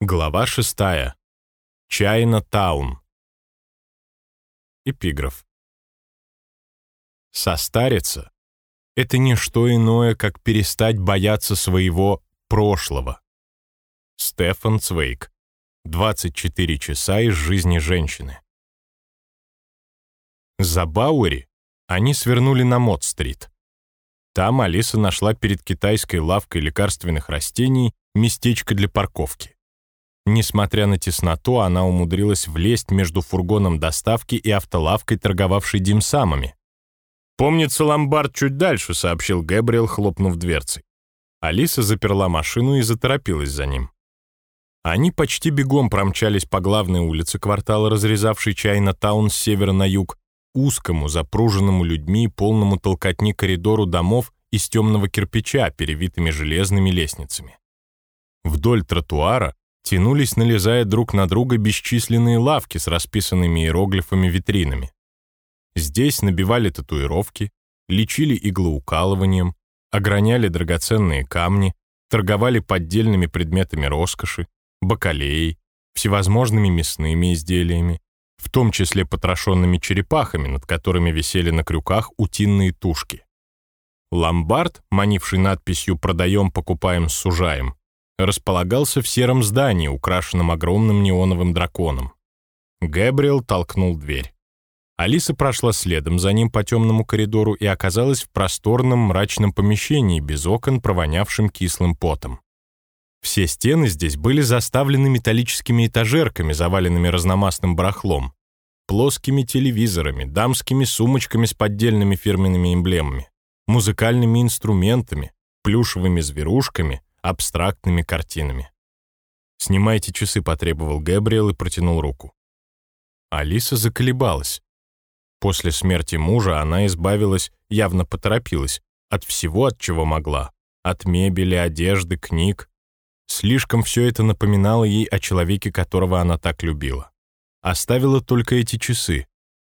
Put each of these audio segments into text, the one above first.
Глава шестая. Чайна Таун. Эпиграф. Состариться — это не что иное, как перестать бояться своего прошлого. Стефан Цвейк. 24 часа из жизни женщины. За Бауэри они свернули на Мод-стрит. Там Алиса нашла перед китайской лавкой лекарственных растений местечко для парковки. Несмотря на тесноту, она умудрилась влезть между фургоном доставки и автолавкой, торговавшей димсамами. «Помнится, ломбард чуть дальше», — сообщил Гэбриэл, хлопнув дверцей. Алиса заперла машину и заторопилась за ним. Они почти бегом промчались по главной улице квартала, разрезавшей Чайна-таун с севера на юг, узкому, запруженному людьми, полному толкотни коридору домов из темного кирпича, перевитыми железными лестницами. Вдоль тротуара тянулись, налезая друг на друга бесчисленные лавки с расписанными иероглифами витринами. Здесь набивали татуировки, лечили иглоукалыванием, ограняли драгоценные камни, торговали поддельными предметами роскоши, бакалеей, всевозможными мясными изделиями, в том числе потрошенными черепахами, над которыми висели на крюках утиные тушки. Ломбард, манивший надписью «Продаем, покупаем, сужаем», располагался в сером здании, украшенном огромным неоновым драконом. Гэбриэл толкнул дверь. Алиса прошла следом за ним по темному коридору и оказалась в просторном мрачном помещении без окон, провонявшим кислым потом. Все стены здесь были заставлены металлическими этажерками, заваленными разномастным барахлом, плоскими телевизорами, дамскими сумочками с поддельными фирменными эмблемами, музыкальными инструментами, плюшевыми зверушками, абстрактными картинами. «Снимайте часы», — потребовал Гэбриэл и протянул руку. Алиса заколебалась. После смерти мужа она избавилась, явно поторопилась, от всего, от чего могла. От мебели, одежды, книг. Слишком все это напоминало ей о человеке, которого она так любила. Оставила только эти часы.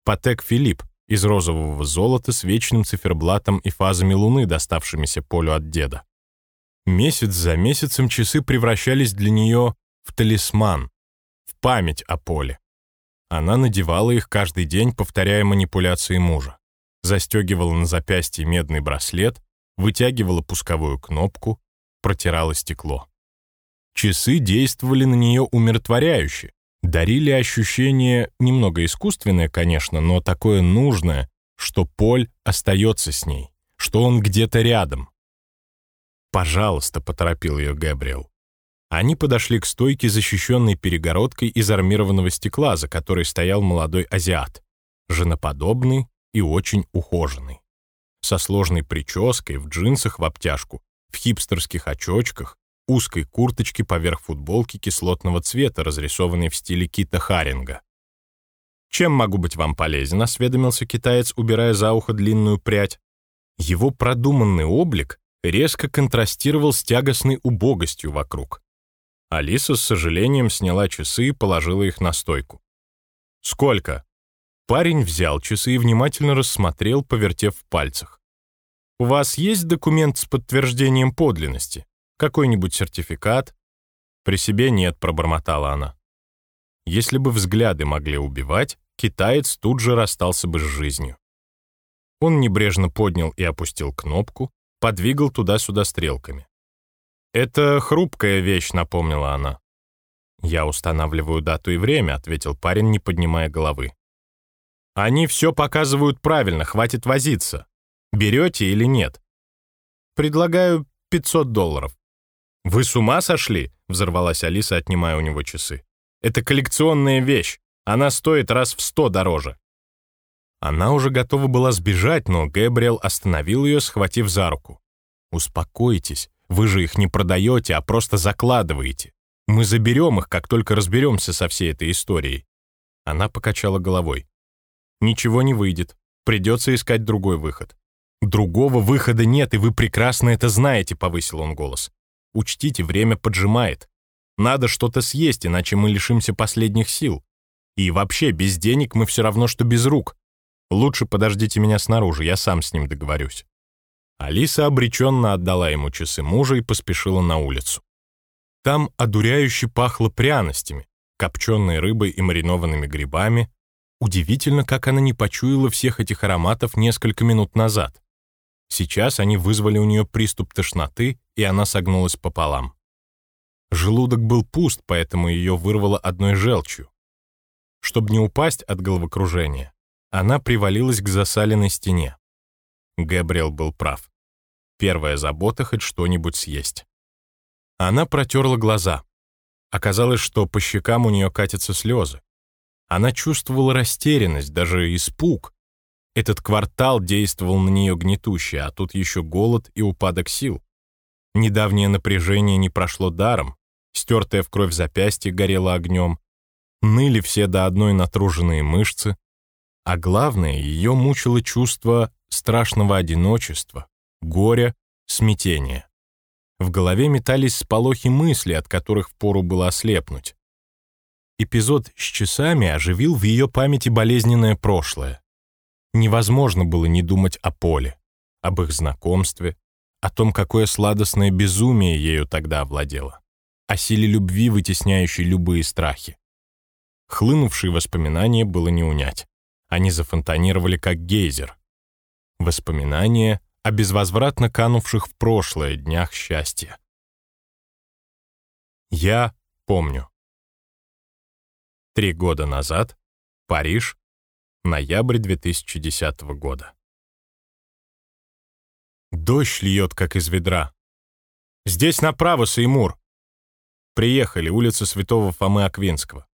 Патек Филипп из розового золота с вечным циферблатом и фазами луны, доставшимися Полю от деда. Месяц за месяцем часы превращались для нее в талисман, в память о поле. Она надевала их каждый день, повторяя манипуляции мужа. Застегивала на запястье медный браслет, вытягивала пусковую кнопку, протирала стекло. Часы действовали на нее умиротворяюще, дарили ощущение, немного искусственное, конечно, но такое нужное, что Поль остается с ней, что он где-то рядом, «Пожалуйста», — поторопил ее Габриэл. Они подошли к стойке, защищенной перегородкой из армированного стекла, за которой стоял молодой азиат, женоподобный и очень ухоженный. Со сложной прической, в джинсах в обтяжку, в хипстерских очочках, узкой курточке поверх футболки кислотного цвета, разрисованной в стиле Кита Харинга. «Чем могу быть вам полезен?» — осведомился китаец, убирая за ухо длинную прядь. Его продуманный облик резко контрастировал с тягостной убогостью вокруг. Алиса с сожалением сняла часы и положила их на стойку. «Сколько?» Парень взял часы и внимательно рассмотрел, повертев в пальцах. «У вас есть документ с подтверждением подлинности? Какой-нибудь сертификат?» «При себе нет», — пробормотала она. Если бы взгляды могли убивать, китаец тут же расстался бы с жизнью. Он небрежно поднял и опустил кнопку, подвигал туда-сюда стрелками. «Это хрупкая вещь», — напомнила она. «Я устанавливаю дату и время», — ответил парень, не поднимая головы. «Они все показывают правильно, хватит возиться. Берете или нет?» «Предлагаю 500 долларов». «Вы с ума сошли?» — взорвалась Алиса, отнимая у него часы. «Это коллекционная вещь. Она стоит раз в сто дороже». Она уже готова была сбежать, но Гэбриэл остановил ее, схватив за руку. «Успокойтесь, вы же их не продаете, а просто закладываете. Мы заберем их, как только разберемся со всей этой историей». Она покачала головой. «Ничего не выйдет. Придется искать другой выход». «Другого выхода нет, и вы прекрасно это знаете», — повысил он голос. «Учтите, время поджимает. Надо что-то съесть, иначе мы лишимся последних сил. И вообще, без денег мы все равно, что без рук. Лучше подождите меня снаружи, я сам с ним договорюсь». Алиса обреченно отдала ему часы мужа и поспешила на улицу. Там одуряюще пахло пряностями, копченой рыбой и маринованными грибами. Удивительно, как она не почуяла всех этих ароматов несколько минут назад. Сейчас они вызвали у нее приступ тошноты, и она согнулась пополам. Желудок был пуст, поэтому ее вырвало одной желчью. Чтобы не упасть от головокружения, она привалилась к засаленной стене. Габриэл был прав. Первая забота — хоть что-нибудь съесть. Она протерла глаза. Оказалось, что по щекам у нее катятся слезы. Она чувствовала растерянность, даже испуг. Этот квартал действовал на нее гнетуще, а тут еще голод и упадок сил. Недавнее напряжение не прошло даром, стертое в кровь запястье горело огнем, ныли все до одной натруженные мышцы, а главное, ее мучило чувство страшного одиночества, горя, смятения. В голове метались сполохи мысли, от которых впору было ослепнуть. Эпизод с часами оживил в ее памяти болезненное прошлое. Невозможно было не думать о Поле, об их знакомстве, о том, какое сладостное безумие ею тогда овладело, о силе любви, вытесняющей любые страхи. Хлынувшие воспоминания было не унять. Они зафонтанировали, как гейзер. Воспоминания о безвозвратно канувших в прошлое днях счастья. Я помню. Три года назад, Париж, ноябрь 2010 года. Дождь льет, как из ведра. Здесь направо, Сеймур. Приехали, улица Святого Фомы Аквинского.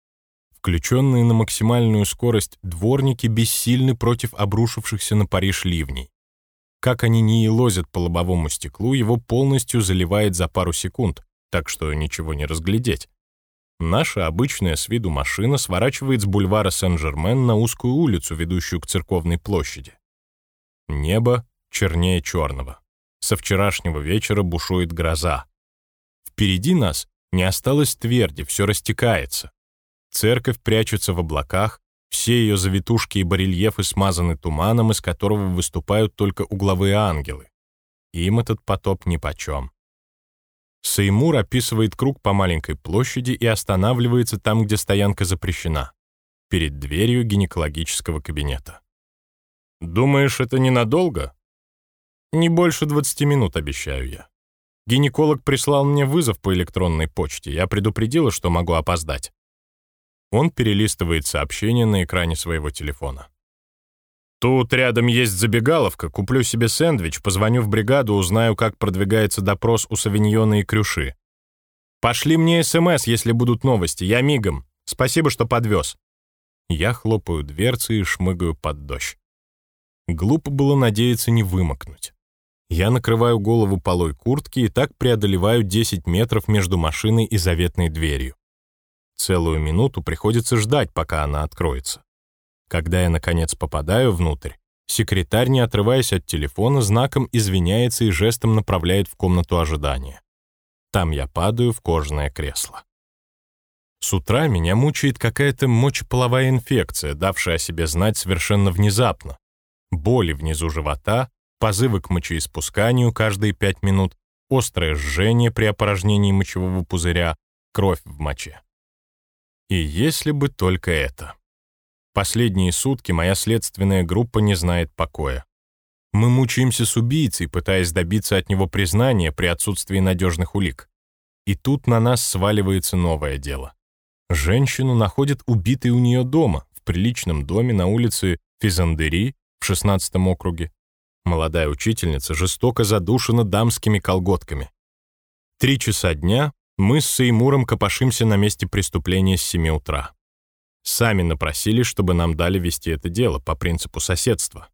Включенные на максимальную скорость дворники бессильны против обрушившихся на Париж ливней. Как они не елозят по лобовому стеклу, его полностью заливает за пару секунд, так что ничего не разглядеть. Наша обычная с виду машина сворачивает с бульвара Сен-Жермен на узкую улицу, ведущую к церковной площади. Небо чернее черного. Со вчерашнего вечера бушует гроза. Впереди нас не осталось тверди, все растекается. Церковь прячется в облаках, все ее завитушки и барельефы смазаны туманом, из которого выступают только угловые ангелы. Им этот потоп нипочем. Сеймур описывает круг по маленькой площади и останавливается там, где стоянка запрещена, перед дверью гинекологического кабинета. «Думаешь, это ненадолго?» «Не больше 20 минут, обещаю я. Гинеколог прислал мне вызов по электронной почте. Я предупредила, что могу опоздать. Он перелистывает сообщение на экране своего телефона. «Тут рядом есть забегаловка, куплю себе сэндвич, позвоню в бригаду, узнаю, как продвигается допрос у Савиньона и Крюши. Пошли мне СМС, если будут новости, я мигом. Спасибо, что подвез». Я хлопаю дверцы и шмыгаю под дождь. Глупо было надеяться не вымокнуть. Я накрываю голову полой куртки и так преодолеваю 10 метров между машиной и заветной дверью. Целую минуту приходится ждать, пока она откроется. Когда я, наконец, попадаю внутрь, секретарь, не отрываясь от телефона, знаком извиняется и жестом направляет в комнату ожидания. Там я падаю в кожаное кресло. С утра меня мучает какая-то мочеполовая инфекция, давшая о себе знать совершенно внезапно. Боли внизу живота, позывы к мочеиспусканию каждые пять минут, острое жжение при опорожнении мочевого пузыря, кровь в моче. И если бы только это. Последние сутки моя следственная группа не знает покоя. Мы мучаемся с убийцей, пытаясь добиться от него признания при отсутствии надежных улик. И тут на нас сваливается новое дело. Женщину находят убитой у нее дома, в приличном доме на улице Физандери в 16 округе. Молодая учительница жестоко задушена дамскими колготками. Три часа дня мы с Сеймуром копошимся на месте преступления с 7 утра. Сами напросили, чтобы нам дали вести это дело по принципу соседства.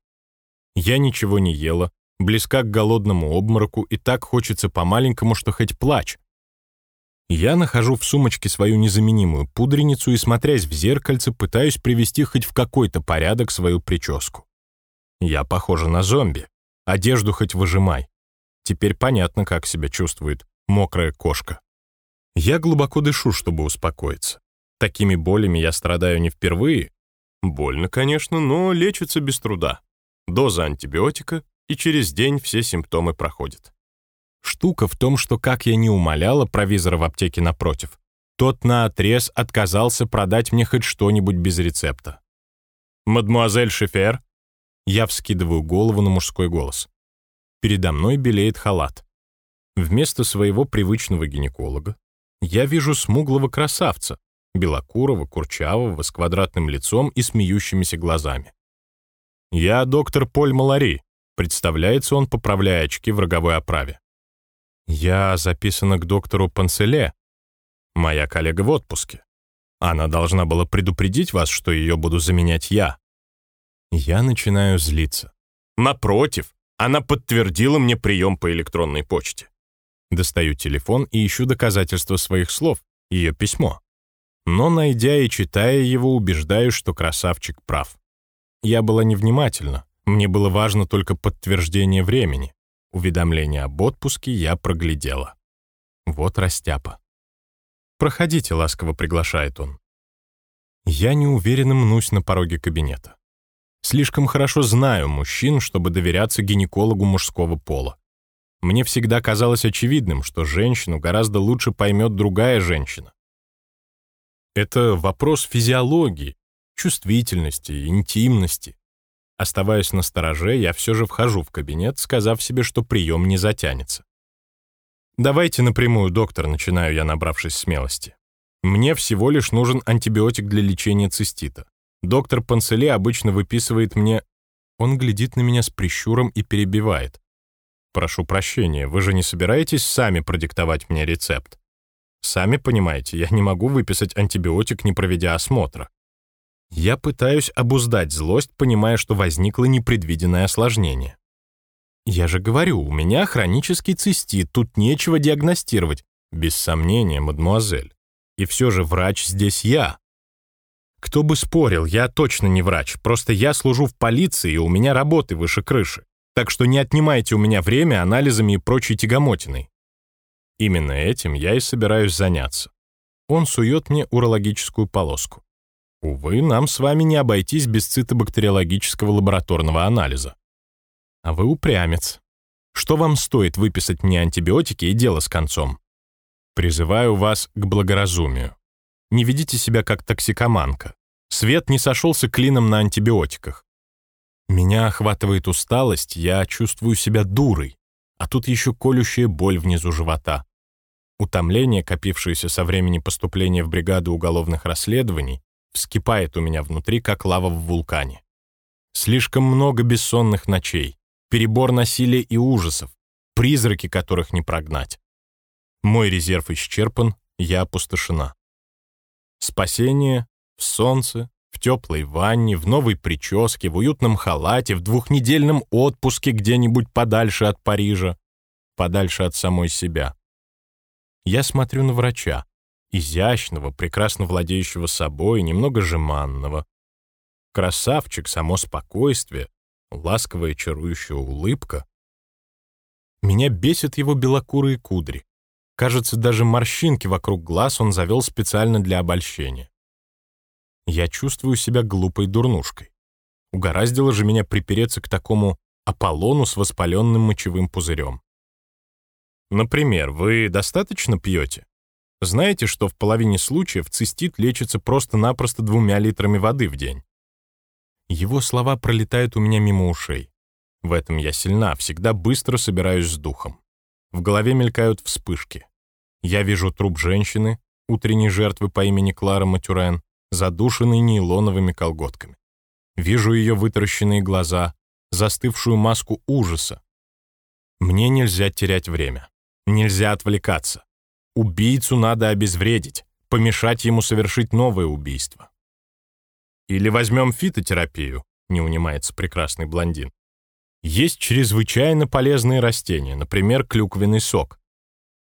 Я ничего не ела, близка к голодному обмороку, и так хочется по-маленькому, что хоть плачь. Я нахожу в сумочке свою незаменимую пудреницу и, смотрясь в зеркальце, пытаюсь привести хоть в какой-то порядок свою прическу. Я похожа на зомби. Одежду хоть выжимай. Теперь понятно, как себя чувствует мокрая кошка. Я глубоко дышу, чтобы успокоиться. Такими болями я страдаю не впервые. Больно, конечно, но лечится без труда. Доза антибиотика, и через день все симптомы проходят. Штука в том, что, как я не умоляла провизора в аптеке напротив, тот наотрез отказался продать мне хоть что-нибудь без рецепта. «Мадмуазель Шефер?» Я вскидываю голову на мужской голос. Передо мной белеет халат. Вместо своего привычного гинеколога я вижу смуглого красавца, белокурого, курчавого, с квадратным лицом и смеющимися глазами. «Я доктор Поль Малари», — представляется он, поправляя очки в роговой оправе. «Я записана к доктору Панселе. Моя коллега в отпуске. Она должна была предупредить вас, что ее буду заменять я». Я начинаю злиться. Напротив, она подтвердила мне прием по электронной почте. Достаю телефон и ищу доказательства своих слов, ее письмо. Но, найдя и читая его, убеждаюсь, что красавчик прав. Я была невнимательна, мне было важно только подтверждение времени. Уведомление об отпуске я проглядела. Вот растяпа. «Проходите», — ласково приглашает он. Я неуверенно мнусь на пороге кабинета. Слишком хорошо знаю мужчин, чтобы доверяться гинекологу мужского пола. Мне всегда казалось очевидным, что женщину гораздо лучше поймет другая женщина. Это вопрос физиологии, чувствительности, интимности. Оставаясь на стороже, я все же вхожу в кабинет, сказав себе, что прием не затянется. «Давайте напрямую, доктор», — начинаю я, набравшись смелости. «Мне всего лишь нужен антибиотик для лечения цистита. Доктор Панцеле обычно выписывает мне...» Он глядит на меня с прищуром и перебивает. «Прошу прощения, вы же не собираетесь сами продиктовать мне рецепт?» «Сами понимаете, я не могу выписать антибиотик, не проведя осмотра. Я пытаюсь обуздать злость, понимая, что возникло непредвиденное осложнение. Я же говорю, у меня хронический цистит, тут нечего диагностировать. Без сомнения, мадмуазель. И все же врач здесь я. Кто бы спорил, я точно не врач, просто я служу в полиции, и у меня работы выше крыши. Так что не отнимайте у меня время анализами и прочей тягомотиной. Именно этим я и собираюсь заняться. Он сует мне урологическую полоску. Увы, нам с вами не обойтись без цитобактериологического лабораторного анализа. А вы упрямец. Что вам стоит выписать мне антибиотики и дело с концом? Призываю вас к благоразумию. Не ведите себя как токсикоманка. Свет не сошелся клином на антибиотиках. Меня охватывает усталость, я чувствую себя дурой, а тут еще колющая боль внизу живота. Утомление, копившееся со времени поступления в бригаду уголовных расследований, вскипает у меня внутри, как лава в вулкане. Слишком много бессонных ночей, перебор насилия и ужасов, призраки которых не прогнать. Мой резерв исчерпан, я опустошена. Спасение в солнце, в теплой ванне, в новой прическе, в уютном халате, в двухнедельном отпуске где-нибудь подальше от Парижа, подальше от самой себя. Я смотрю на врача, изящного, прекрасно владеющего собой, немного жеманного. Красавчик, само спокойствие, ласковая чарующая улыбка. Меня бесит его белокурые кудри. Кажется, даже морщинки вокруг глаз он завел специально для обольщения. Я чувствую себя глупой дурнушкой. Угораздило же меня припереться к такому Аполлону с воспаленным мочевым пузырем. Например, вы достаточно пьете? Знаете, что в половине случаев цистит лечится просто-напросто двумя литрами воды в день? Его слова пролетают у меня мимо ушей. В этом я сильна, всегда быстро собираюсь с духом. В голове мелькают вспышки. Я вижу труп женщины, утренней жертвы по имени Клара Матюрен, задушенной нейлоновыми колготками. Вижу ее вытаращенные глаза, застывшую маску ужаса. Мне нельзя терять время. Нельзя отвлекаться. Убийцу надо обезвредить, помешать ему совершить новое убийство. Или возьмем фитотерапию, не унимается прекрасный блондин. Есть чрезвычайно полезные растения, например, клюквенный сок.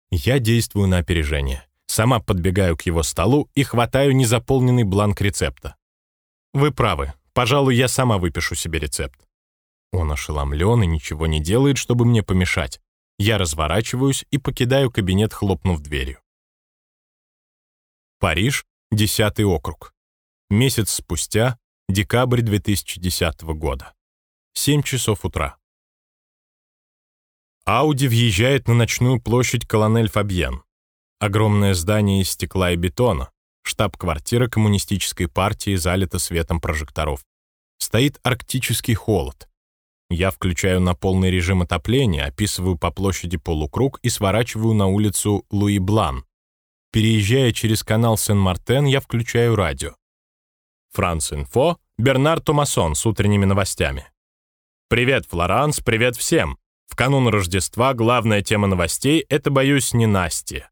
Я действую на опережение. Сама подбегаю к его столу и хватаю незаполненный бланк рецепта. Вы правы. Пожалуй, я сама выпишу себе рецепт. Он ошеломлен и ничего не делает, чтобы мне помешать. Я разворачиваюсь и покидаю кабинет, хлопнув дверью. Париж, 10 округ. Месяц спустя, декабрь 2010 года. 7 часов утра. Ауди въезжает на ночную площадь Колонель Фабьен. Огромное здание из стекла и бетона, штаб-квартира коммунистической партии залита светом прожекторов. Стоит арктический холод. Я включаю на полный режим отопления, описываю по площади полукруг и сворачиваю на улицу Луи Блан. Переезжая через канал Сен-Мартен, я включаю радио. Франц Инфо, Бернар Томасон с утренними новостями. Привет, Флоранс, привет всем. В канун Рождества главная тема новостей — это, боюсь, не Настя.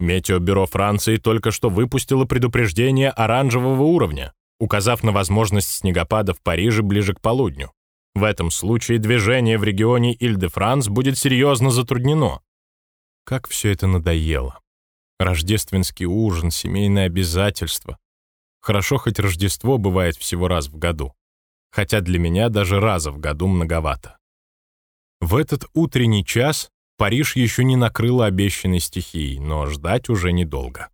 Метеобюро Франции только что выпустило предупреждение оранжевого уровня, указав на возможность снегопада в Париже ближе к полудню. В этом случае движение в регионе Иль-де-Франс будет серьезно затруднено. Как все это надоело. Рождественский ужин, семейные обязательства. Хорошо, хоть Рождество бывает всего раз в году. Хотя для меня даже раза в году многовато. В этот утренний час Париж еще не накрыло обещанной стихией, но ждать уже недолго.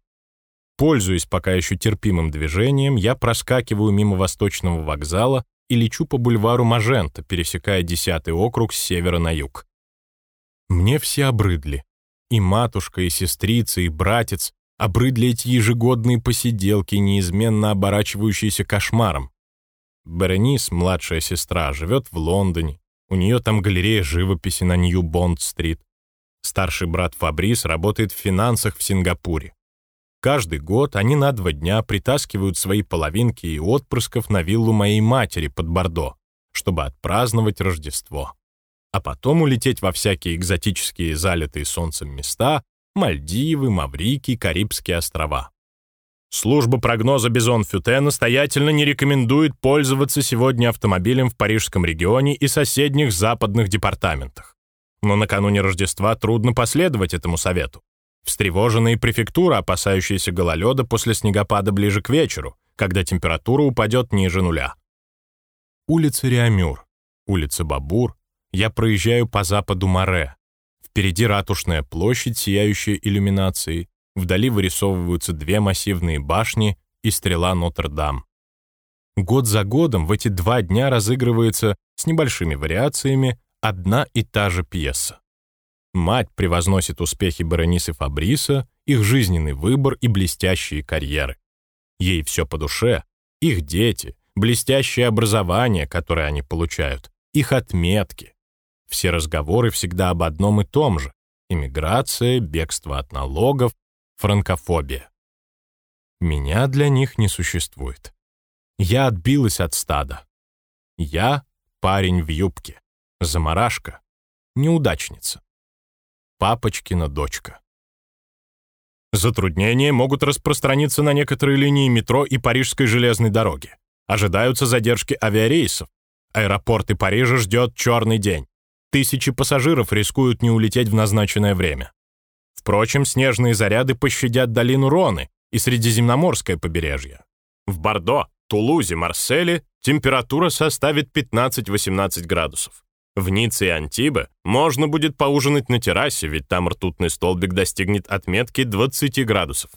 Пользуясь пока еще терпимым движением, я проскакиваю мимо Восточного вокзала и лечу по бульвару Мажента, пересекая 10-й округ с севера на юг. Мне все обрыдли. И матушка, и сестрица, и братец. Обрыдли эти ежегодные посиделки, неизменно оборачивающиеся кошмаром. Беренис, младшая сестра, живет в Лондоне, у нее там галерея живописи на Нью-Бонд-стрит. Старший брат Фабрис работает в финансах в Сингапуре. Каждый год они на два дня притаскивают свои половинки и отпрысков на виллу моей матери под Бордо, чтобы отпраздновать Рождество. А потом улететь во всякие экзотические залитые солнцем места Мальдивы, Маврикий, Карибские острова. Служба прогноза Бизон Фюте настоятельно не рекомендует пользоваться сегодня автомобилем в Парижском регионе и соседних западных департаментах. Но накануне Рождества трудно последовать этому совету. Встревоженные префектура, опасающиеся гололеда после снегопада ближе к вечеру, когда температура упадет ниже нуля. Улица Реамюр, улица Бабур, я проезжаю по западу Море. Впереди ратушная площадь, сияющая иллюминацией, Вдали вырисовываются две массивные башни и стрела Нотр-Дам. Год за годом в эти два дня разыгрывается с небольшими вариациями одна и та же пьеса. Мать превозносит успехи баронисы Фабриса, их жизненный выбор и блестящие карьеры. Ей все по душе, их дети, блестящее образование, которое они получают, их отметки. Все разговоры всегда об одном и том же — иммиграция, бегство от налогов, франкофобия. Меня для них не существует. Я отбилась от стада. Я парень в юбке, заморашка, неудачница. Папочкина дочка. Затруднения могут распространиться на некоторые линии метро и Парижской железной дороги. Ожидаются задержки авиарейсов. Аэропорты Парижа ждет черный день. Тысячи пассажиров рискуют не улететь в назначенное время. Впрочем, снежные заряды пощадят долину Роны и Средиземноморское побережье. В Бордо, Тулузе, Марселе температура составит 15-18 градусов. В Ницце и Антибе можно будет поужинать на террасе, ведь там ртутный столбик достигнет отметки 20 градусов.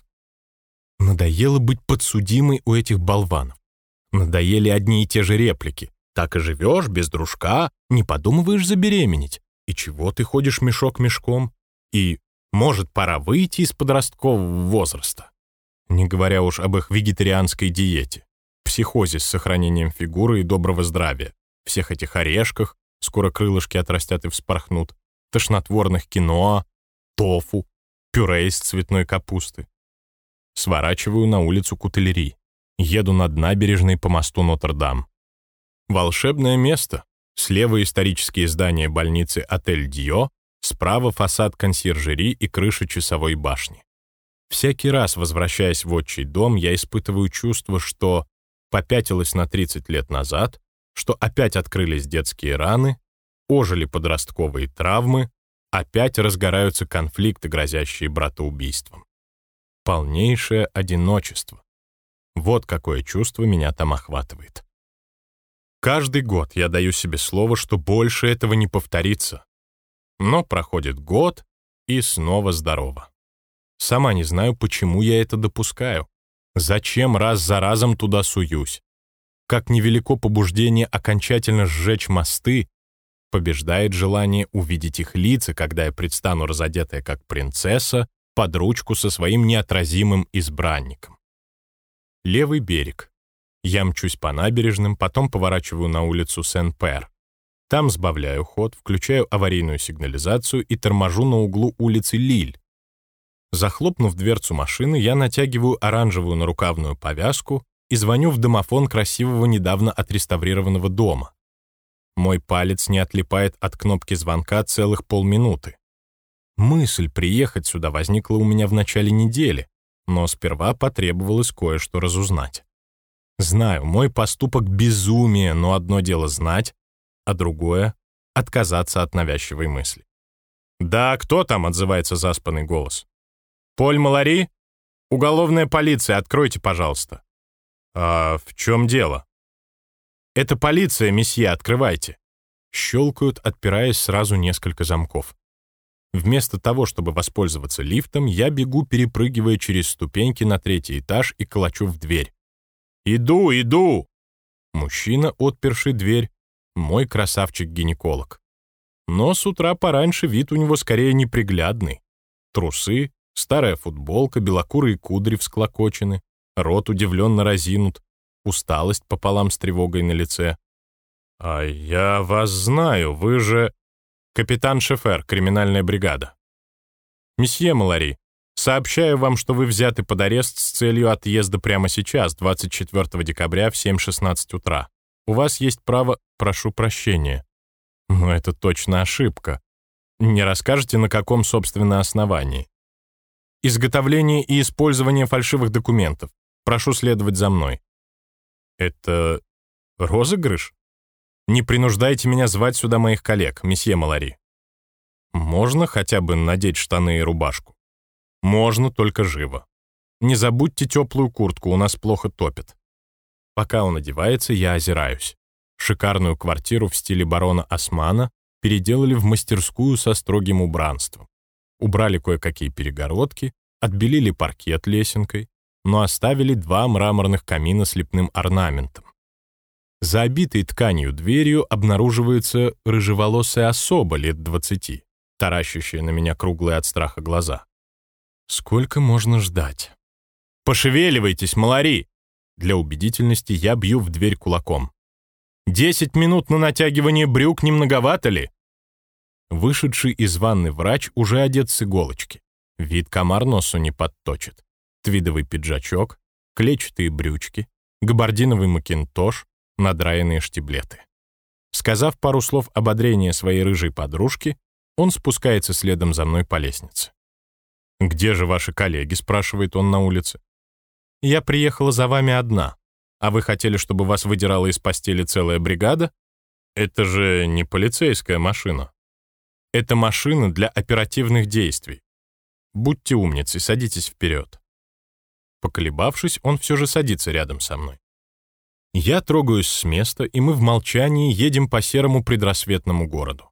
Надоело быть подсудимой у этих болванов. Надоели одни и те же реплики. Так и живешь, без дружка, не подумываешь забеременеть. И чего ты ходишь мешок мешком? И может, пора выйти из подросткового возраста. Не говоря уж об их вегетарианской диете, психозе с сохранением фигуры и доброго здравия, всех этих орешках, скоро крылышки отрастят и вспорхнут, тошнотворных киноа, тофу, пюре из цветной капусты. Сворачиваю на улицу Кутелери. Еду над набережной по мосту Нотр-Дам. Волшебное место. Слева исторические здания больницы Отель Дио, Справа фасад консьержери и крыша часовой башни. Всякий раз, возвращаясь в отчий дом, я испытываю чувство, что попятилась на 30 лет назад, что опять открылись детские раны, ожили подростковые травмы, опять разгораются конфликты, грозящие братоубийством. Полнейшее одиночество. Вот какое чувство меня там охватывает. Каждый год я даю себе слово, что больше этого не повторится, но проходит год, и снова здорово. Сама не знаю, почему я это допускаю. Зачем раз за разом туда суюсь? Как невелико побуждение окончательно сжечь мосты, Побеждает желание увидеть их лица, когда я предстану разодетая как принцесса, под ручку со своим неотразимым избранником. Левый берег. Я мчусь по набережным, потом поворачиваю на улицу Сен-Пер. Там сбавляю ход, включаю аварийную сигнализацию и торможу на углу улицы Лиль. Захлопнув дверцу машины, я натягиваю оранжевую нарукавную повязку и звоню в домофон красивого недавно отреставрированного дома. Мой палец не отлипает от кнопки звонка целых полминуты. Мысль приехать сюда возникла у меня в начале недели, но сперва потребовалось кое-что разузнать. Знаю, мой поступок — безумие, но одно дело знать, а другое — отказаться от навязчивой мысли. «Да, кто там?» — отзывается заспанный голос. «Поль Малари? Уголовная полиция, откройте, пожалуйста». «А в чем дело?» «Это полиция, месье, открывайте». Щелкают, отпираясь сразу несколько замков. Вместо того, чтобы воспользоваться лифтом, я бегу, перепрыгивая через ступеньки на третий этаж и колочу в дверь. «Иду, иду!» Мужчина, отперший дверь, мой красавчик-гинеколог. Но с утра пораньше вид у него скорее неприглядный. Трусы, старая футболка, белокурые кудри всклокочены, рот удивленно разинут, усталость пополам с тревогой на лице. «А я вас знаю, вы же...» «Капитан Шефер, криминальная бригада». «Месье Малари, сообщаю вам, что вы взяты под арест с целью отъезда прямо сейчас, 24 декабря в 7.16 утра. У вас есть право... Прошу прощения. Но это точно ошибка. Не расскажете, на каком, собственно, основании? Изготовление и использование фальшивых документов. Прошу следовать за мной. Это розыгрыш? Не принуждайте меня звать сюда моих коллег, месье Малари. Можно хотя бы надеть штаны и рубашку? Можно, только живо. Не забудьте теплую куртку, у нас плохо топит. Пока он одевается, я озираюсь. Шикарную квартиру в стиле барона Османа переделали в мастерскую со строгим убранством. Убрали кое-какие перегородки, отбелили паркет лесенкой, но оставили два мраморных камина с лепным орнаментом. За обитой тканью дверью обнаруживается рыжеволосая особа лет двадцати, таращащая на меня круглые от страха глаза. Сколько можно ждать? «Пошевеливайтесь, малари!» Для убедительности я бью в дверь кулаком. «Десять минут на натягивание брюк не многовато ли?» Вышедший из ванны врач уже одет с иголочки. Вид комар носу не подточит твидовый пиджачок, клетчатые брючки, габардиновый макинтош, надраенные штиблеты. Сказав пару слов ободрения своей рыжей подружке, он спускается следом за мной по лестнице. «Где же ваши коллеги?» — спрашивает он на улице. «Я приехала за вами одна. А вы хотели, чтобы вас выдирала из постели целая бригада? Это же не полицейская машина. Это машина для оперативных действий. Будьте умницей, садитесь вперед. Поколебавшись, он все же садится рядом со мной. Я трогаюсь с места, и мы в молчании едем по серому предрассветному городу.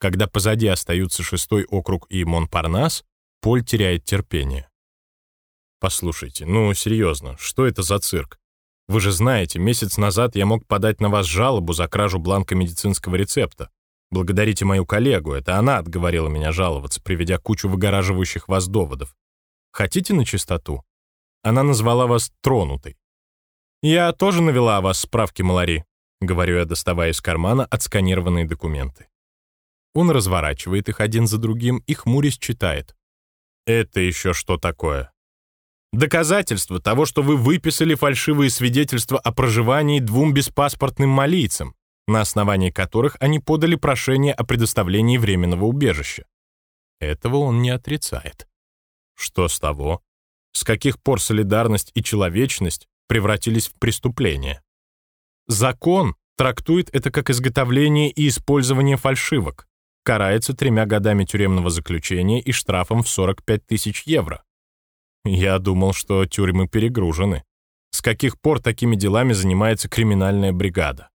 Когда позади остаются шестой округ и Монпарнас, Поль теряет терпение. «Послушайте, ну, серьезно, что это за цирк? Вы же знаете, месяц назад я мог подать на вас жалобу за кражу бланка медицинского рецепта. Благодарите мою коллегу, это она отговорила меня жаловаться, приведя кучу выгораживающих вас доводов. Хотите на чистоту? Она назвала вас тронутой. «Я тоже навела о вас справки, Малари», — говорю я, доставая из кармана отсканированные документы. Он разворачивает их один за другим и, хмурясь, читает. «Это еще что такое?» «Доказательство того, что вы выписали фальшивые свидетельства о проживании двум беспаспортным малийцам, на основании которых они подали прошение о предоставлении временного убежища». Этого он не отрицает. Что с того? С каких пор солидарность и человечность превратились в преступление? Закон трактует это как изготовление и использование фальшивок, карается тремя годами тюремного заключения и штрафом в 45 тысяч евро. Я думал, что тюрьмы перегружены. С каких пор такими делами занимается криминальная бригада?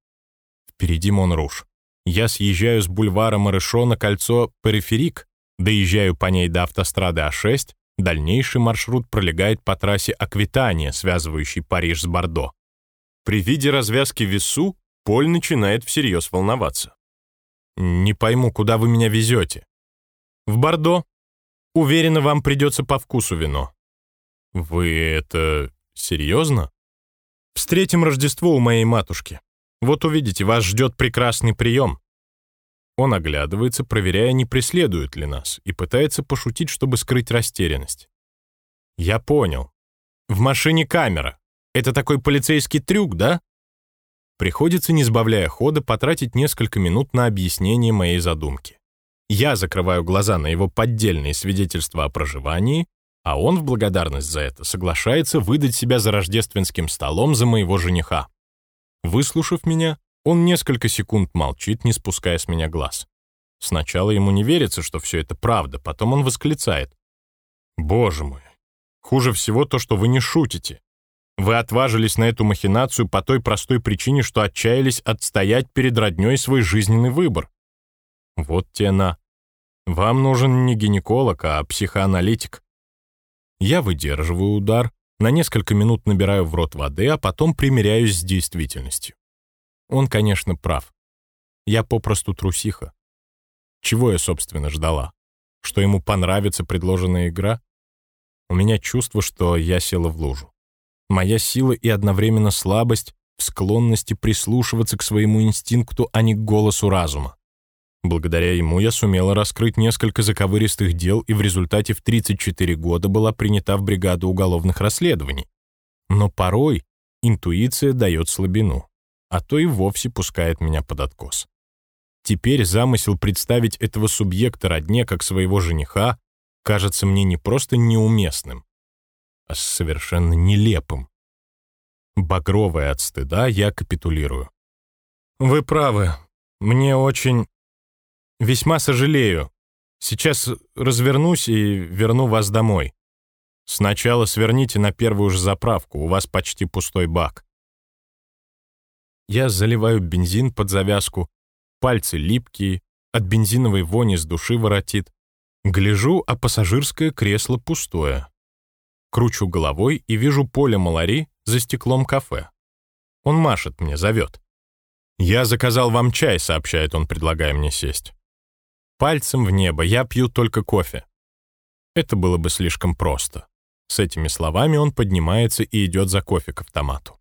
Впереди Монруш. Я съезжаю с бульвара Марышо на кольцо Периферик, доезжаю по ней до автострады А6, Дальнейший маршрут пролегает по трассе Аквитания, связывающей Париж с Бордо. При виде развязки Весу Поль начинает всерьез волноваться. Не пойму, куда вы меня везете. В Бордо. Уверена, вам придется по вкусу вино. Вы это серьезно? Встретим Рождество у моей матушки. Вот увидите, вас ждет прекрасный прием. Он оглядывается, проверяя, не преследуют ли нас, и пытается пошутить, чтобы скрыть растерянность. Я понял. В машине камера. Это такой полицейский трюк, да? Приходится, не сбавляя хода, потратить несколько минут на объяснение моей задумки. Я закрываю глаза на его поддельные свидетельства о проживании, а он в благодарность за это соглашается выдать себя за рождественским столом за моего жениха. Выслушав меня, он несколько секунд молчит, не спуская с меня глаз. Сначала ему не верится, что все это правда, потом он восклицает. «Боже мой, хуже всего то, что вы не шутите. Вы отважились на эту махинацию по той простой причине, что отчаялись отстоять перед роднёй свой жизненный выбор. Вот те на. Вам нужен не гинеколог, а психоаналитик. Я выдерживаю удар, на несколько минут набираю в рот воды, а потом примиряюсь с действительностью. Он, конечно, прав. Я попросту трусиха. Чего я, собственно, ждала? Что ему понравится предложенная игра? У меня чувство, что я села в лужу. Моя сила и одновременно слабость в склонности прислушиваться к своему инстинкту, а не к голосу разума. Благодаря ему я сумела раскрыть несколько заковыристых дел и в результате в 34 года была принята в бригаду уголовных расследований. Но порой интуиция дает слабину а то и вовсе пускает меня под откос. Теперь замысел представить этого субъекта родне как своего жениха кажется мне не просто неуместным, а совершенно нелепым. Багровая от стыда, я капитулирую. «Вы правы. Мне очень... Весьма сожалею. Сейчас развернусь и верну вас домой. Сначала сверните на первую же заправку, у вас почти пустой бак. Я заливаю бензин под завязку, пальцы липкие, от бензиновой вони с души воротит. Гляжу, а пассажирское кресло пустое. Кручу головой и вижу поле малари за стеклом кафе. Он машет мне, зовет. «Я заказал вам чай», — сообщает он, предлагая мне сесть. Пальцем в небо, я пью только кофе. Это было бы слишком просто. С этими словами он поднимается и идет за кофе к автомату.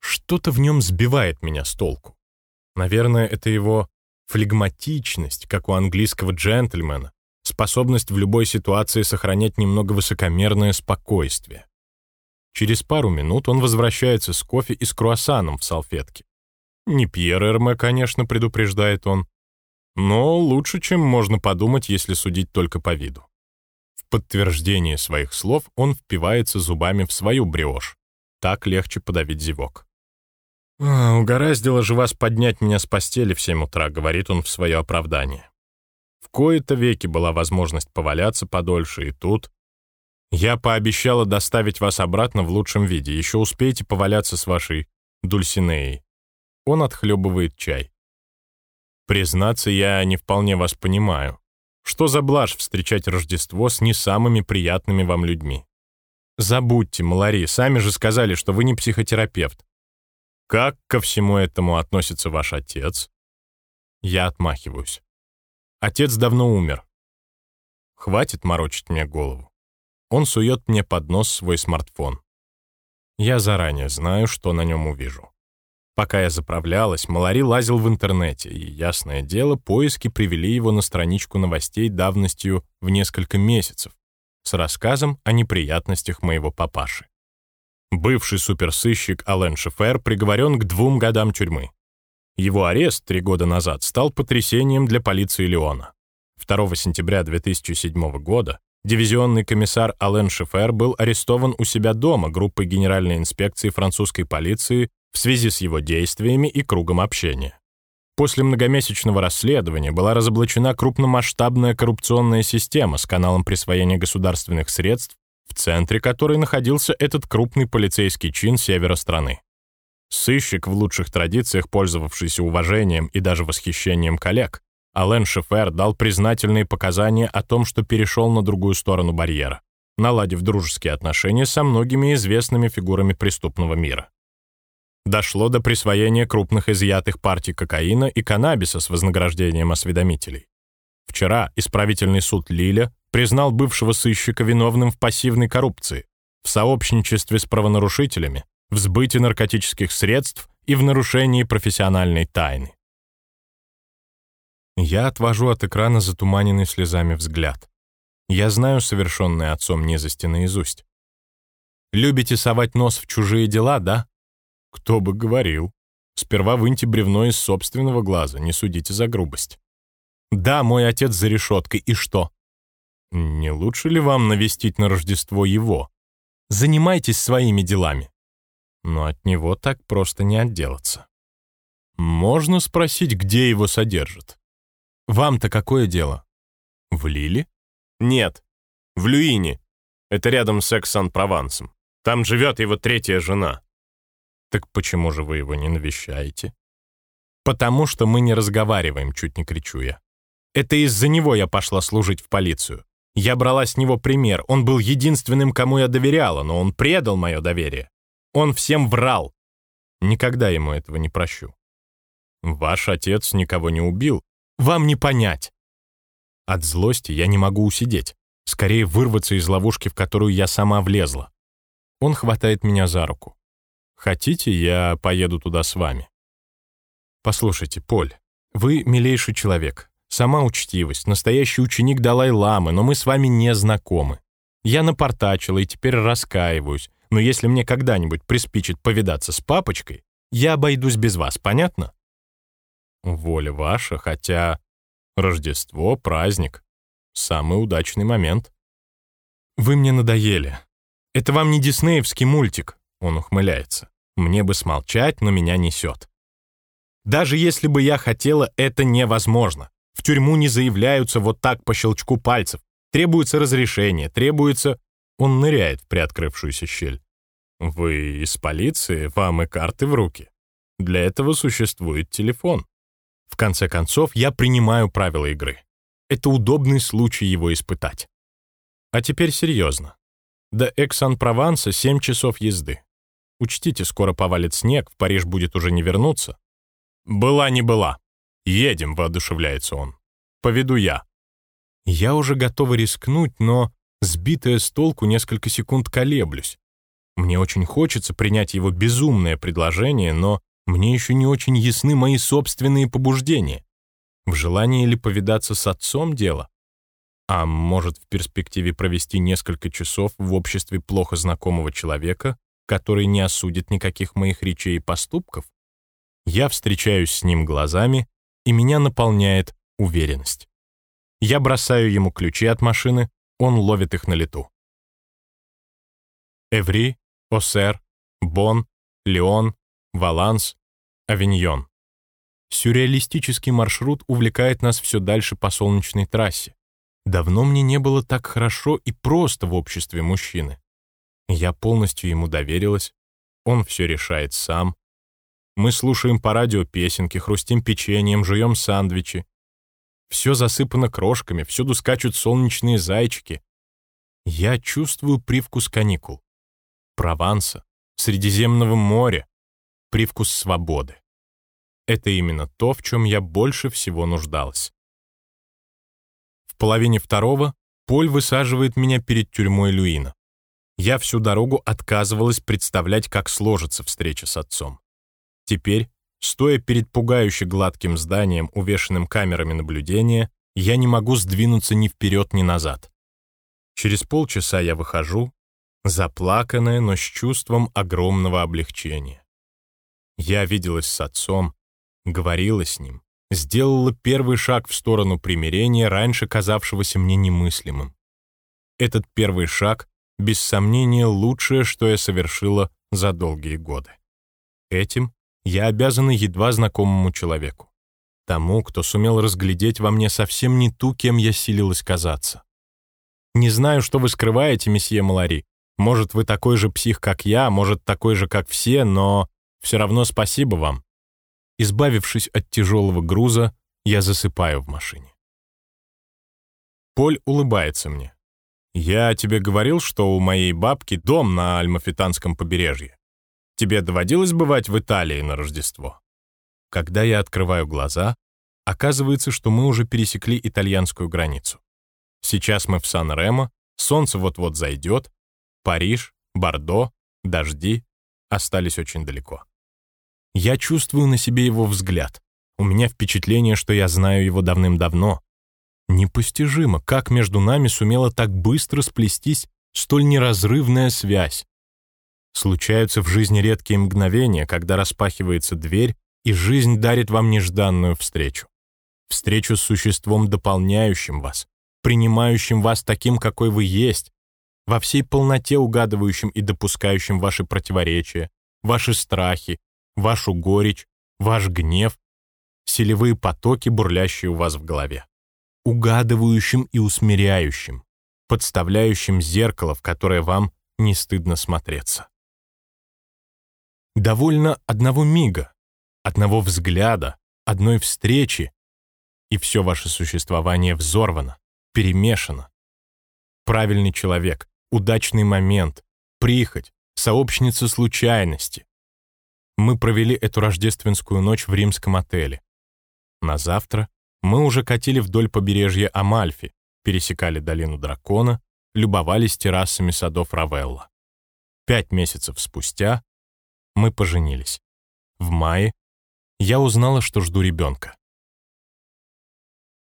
Что-то в нем сбивает меня с толку. Наверное, это его флегматичность, как у английского джентльмена, способность в любой ситуации сохранять немного высокомерное спокойствие. Через пару минут он возвращается с кофе и с круассаном в салфетке. Не Пьер Эрме, конечно, предупреждает он, но лучше, чем можно подумать, если судить только по виду. В подтверждение своих слов он впивается зубами в свою бриошь. Так легче подавить зевок. «А, «Угораздило же вас поднять меня с постели в семь утра», — говорит он в свое оправдание. В кои-то веки была возможность поваляться подольше, и тут... Я пообещала доставить вас обратно в лучшем виде. Еще успеете поваляться с вашей Дульсинеей. Он отхлебывает чай. Признаться, я не вполне вас понимаю. Что за блажь встречать Рождество с не самыми приятными вам людьми? Забудьте, Малари, сами же сказали, что вы не психотерапевт. Как ко всему этому относится ваш отец? Я отмахиваюсь. Отец давно умер. Хватит морочить мне голову. Он сует мне под нос свой смартфон. Я заранее знаю, что на нем увижу. Пока я заправлялась, Малари лазил в интернете, и, ясное дело, поиски привели его на страничку новостей давностью в несколько месяцев с рассказом о неприятностях моего папаши. Бывший суперсыщик Ален Шефер приговорен к двум годам тюрьмы. Его арест три года назад стал потрясением для полиции Леона. 2 сентября 2007 года дивизионный комиссар Ален Шефер был арестован у себя дома группой Генеральной инспекции французской полиции в связи с его действиями и кругом общения. После многомесячного расследования была разоблачена крупномасштабная коррупционная система с каналом присвоения государственных средств в центре которой находился этот крупный полицейский чин севера страны. Сыщик в лучших традициях, пользовавшийся уважением и даже восхищением коллег, Ален Шефер дал признательные показания о том, что перешел на другую сторону барьера, наладив дружеские отношения со многими известными фигурами преступного мира. Дошло до присвоения крупных изъятых партий кокаина и каннабиса с вознаграждением осведомителей. Вчера исправительный суд Лиля признал бывшего сыщика виновным в пассивной коррупции, в сообщничестве с правонарушителями, в сбыте наркотических средств и в нарушении профессиональной тайны. Я отвожу от экрана затуманенный слезами взгляд. Я знаю совершенные отцом низости наизусть. Любите совать нос в чужие дела, да? Кто бы говорил. Сперва выньте бревно из собственного глаза, не судите за грубость. Да, мой отец за решеткой, и что? Не лучше ли вам навестить на Рождество его? Занимайтесь своими делами. Но от него так просто не отделаться. Можно спросить, где его содержат? Вам-то какое дело? В Лиле? Нет, в Люине. Это рядом с Экс-Сан-Провансом. Там живет его третья жена. Так почему же вы его не навещаете? Потому что мы не разговариваем, чуть не кричу я. Это из-за него я пошла служить в полицию. Я брала с него пример. Он был единственным, кому я доверяла, но он предал мое доверие. Он всем врал. Никогда ему этого не прощу. Ваш отец никого не убил. Вам не понять. От злости я не могу усидеть. Скорее вырваться из ловушки, в которую я сама влезла. Он хватает меня за руку. «Хотите, я поеду туда с вами?» «Послушайте, Поль, вы милейший человек, сама учтивость, настоящий ученик Далай-ламы, но мы с вами не знакомы. Я напортачила и теперь раскаиваюсь, но если мне когда-нибудь приспичит повидаться с папочкой, я обойдусь без вас, понятно?» «Воля ваша, хотя Рождество, праздник, самый удачный момент». «Вы мне надоели. Это вам не диснеевский мультик», — он ухмыляется. «Мне бы смолчать, но меня несет». «Даже если бы я хотела, это невозможно. В тюрьму не заявляются вот так по щелчку пальцев. Требуется разрешение, требуется...» Он ныряет в приоткрывшуюся щель. «Вы из полиции, вам и карты в руки. Для этого существует телефон. В конце концов, я принимаю правила игры. Это удобный случай его испытать. А теперь серьезно. До Эксан-Прованса 7 часов езды. Учтите, скоро повалит снег, в Париж будет уже не вернуться. Была не была. Едем, воодушевляется он. Поведу я. Я уже готова рискнуть, но, сбитая с толку, несколько секунд колеблюсь. Мне очень хочется принять его безумное предложение, но мне еще не очень ясны мои собственные побуждения. В желании ли повидаться с отцом дело? А может, в перспективе провести несколько часов в обществе плохо знакомого человека, который не осудит никаких моих речей и поступков? Я встречаюсь с ним глазами, и меня наполняет уверенность. Я бросаю ему ключи от машины, он ловит их на лету. Эври, Осер, Бон, Леон, Валанс, Авиньон. Сюрреалистический маршрут увлекает нас все дальше по солнечной трассе. Давно мне не было так хорошо и просто в обществе мужчины. Я полностью ему доверилась, он все решает сам. Мы слушаем по радио песенки, хрустим печеньем, жуем сандвичи. Все засыпано крошками, всюду скачут солнечные зайчики. Я чувствую привкус каникул, Прованса, Средиземного моря, привкус свободы. Это именно то, в чем я больше всего нуждалась половине второго Поль высаживает меня перед тюрьмой Люина. Я всю дорогу отказывалась представлять, как сложится встреча с отцом. Теперь, стоя перед пугающе гладким зданием, увешанным камерами наблюдения, я не могу сдвинуться ни вперед, ни назад. Через полчаса я выхожу, заплаканная, но с чувством огромного облегчения. Я виделась с отцом, говорила с ним, сделала первый шаг в сторону примирения, раньше казавшегося мне немыслимым. Этот первый шаг, без сомнения, лучшее, что я совершила за долгие годы. Этим я обязана едва знакомому человеку. Тому, кто сумел разглядеть во мне совсем не ту, кем я силилась казаться. Не знаю, что вы скрываете, месье Малари. Может, вы такой же псих, как я, может, такой же, как все, но все равно спасибо вам. Избавившись от тяжелого груза, я засыпаю в машине. Поль улыбается мне. «Я тебе говорил, что у моей бабки дом на Альмафитанском побережье. Тебе доводилось бывать в Италии на Рождество? Когда я открываю глаза, оказывается, что мы уже пересекли итальянскую границу. Сейчас мы в Сан-Ремо, солнце вот-вот зайдет, Париж, Бордо, дожди остались очень далеко. Я чувствую на себе его взгляд. У меня впечатление, что я знаю его давным-давно. Непостижимо, как между нами сумела так быстро сплестись столь неразрывная связь. Случаются в жизни редкие мгновения, когда распахивается дверь, и жизнь дарит вам нежданную встречу. Встречу с существом, дополняющим вас, принимающим вас таким, какой вы есть, во всей полноте угадывающим и допускающим ваши противоречия, ваши страхи, вашу горечь, ваш гнев, селевые потоки, бурлящие у вас в голове, угадывающим и усмиряющим, подставляющим зеркало, в которое вам не стыдно смотреться. Довольно одного мига, одного взгляда, одной встречи, и все ваше существование взорвано, перемешано. Правильный человек, удачный момент, прихоть, сообщница случайности. Мы провели эту рождественскую ночь в римском отеле. На завтра мы уже катили вдоль побережья Амальфи, пересекали долину Дракона, любовались террасами садов Равелла. Пять месяцев спустя мы поженились. В мае я узнала, что жду ребенка.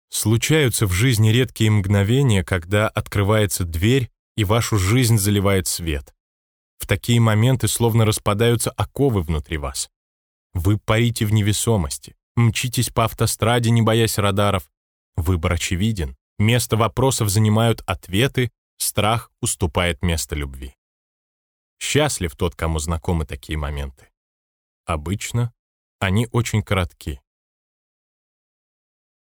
Случаются в жизни редкие мгновения, когда открывается дверь, и вашу жизнь заливает свет. В такие моменты словно распадаются оковы внутри вас. Вы парите в невесомости, мчитесь по автостраде, не боясь радаров. Выбор очевиден. Место вопросов занимают ответы, страх уступает место любви. Счастлив тот, кому знакомы такие моменты. Обычно они очень коротки.